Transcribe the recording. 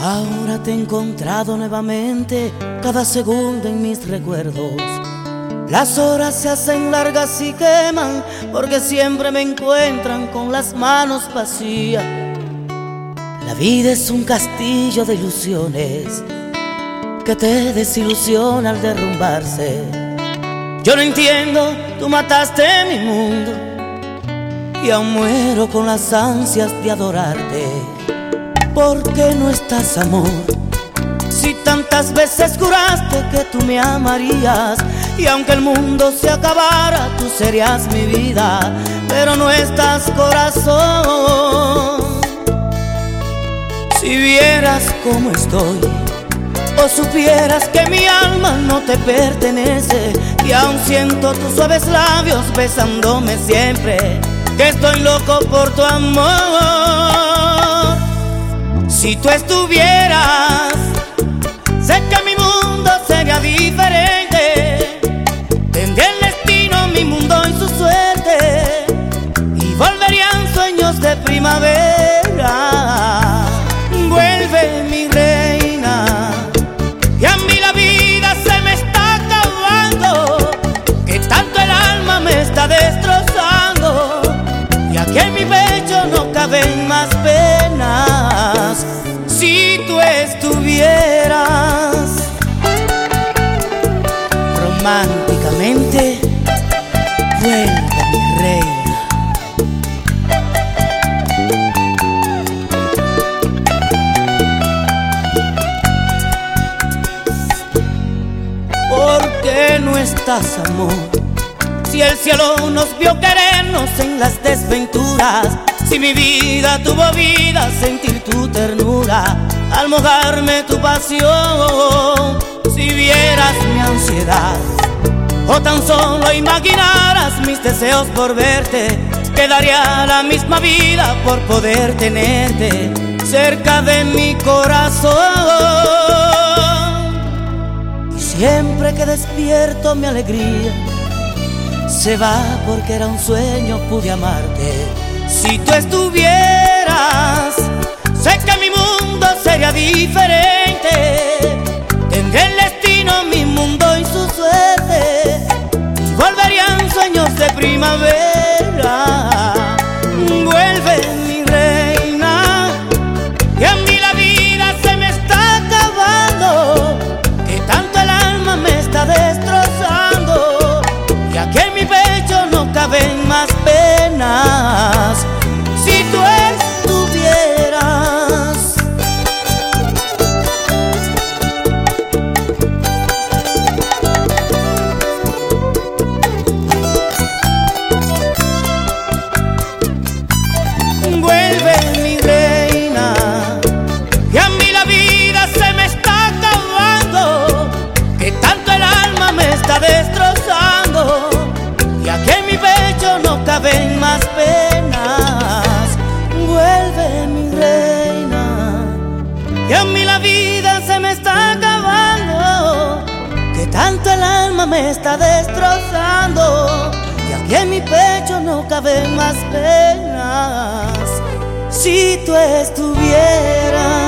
Ahora te he encontrado nuevamente, cada segundo en mis recuerdos. Las horas se hacen largas y queman, porque siempre me encuentran con las manos vacías. La vida es un castillo de ilusiones que te desilusiona al derrumbarse. Yo no entiendo, tú mataste mi mundo y aún muero con las ansias de adorarte. ¿Por qué no estás, amor? Si tantas veces juraste que tú me amarías y aunque el mundo se acabara, tú serías mi vida, pero no estás, corazón. Si vieras cómo estoy, o supieras que mi alma no te pertenece y aún siento tus suaves labios besándome siempre, que estoy loco por tu amor. Si tú estuvieras, sé que mi mundo sería diferente. Tendría el destino, mi mundo y su suerte. Y volverían sueños de primavera. Vuelve mi reina. Y a mí la vida se me está acabando. Que tanto el alma me está destrozando. Y aquí en mi pecho no caben más románticamente vuelve mi reina ¿Por qué no estás amor? Si el cielo nos vio querernos en las desventuras si mi vida tuvo vida, sentir tu ternura, al mojarme tu pasión, si vieras mi ansiedad, o tan solo imaginaras mis deseos por verte, quedaría la misma vida por poder tenerte cerca de mi corazón. Y siempre que despierto mi alegría se va porque era un sueño, pude amarte si tú estuvieras, sé que mi mundo sería diferente. Tanto el alma me está destrozando. Y aquí en mi pecho no caben más penas. Si tú estuvieras.